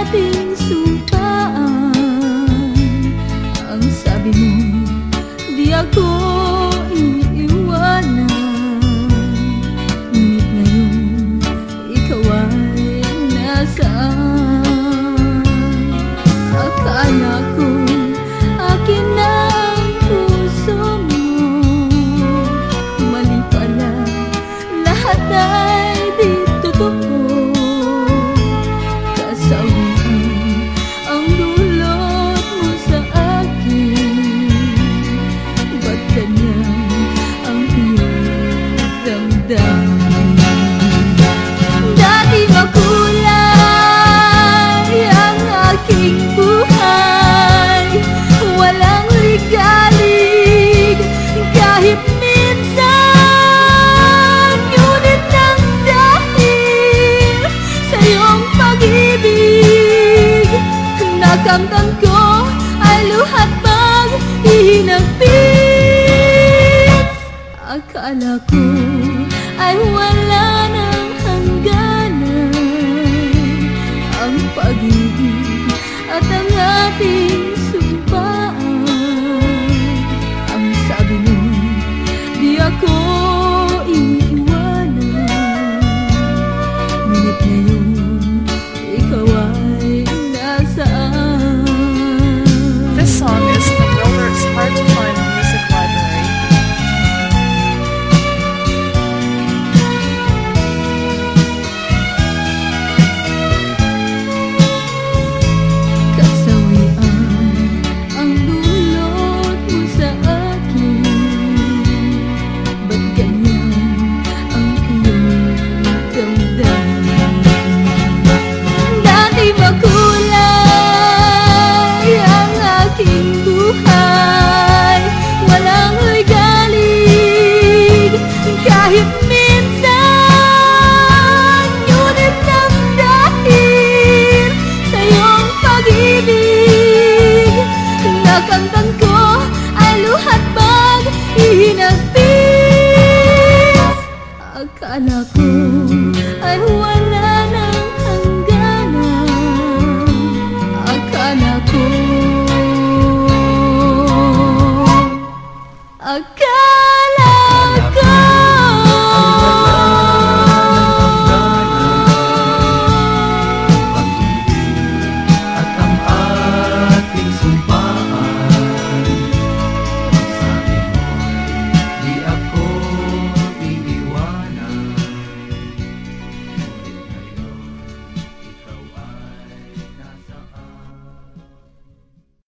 ating sumpaan Ang sabi mo, di ako aking buhay. Walang ligalig kahit minsan. Ngunit ang dahil sa iyong pag-ibig luhat pag-ihinagpit Akala ko ay walang Pagkantang ko ay luhat bang ihinagpis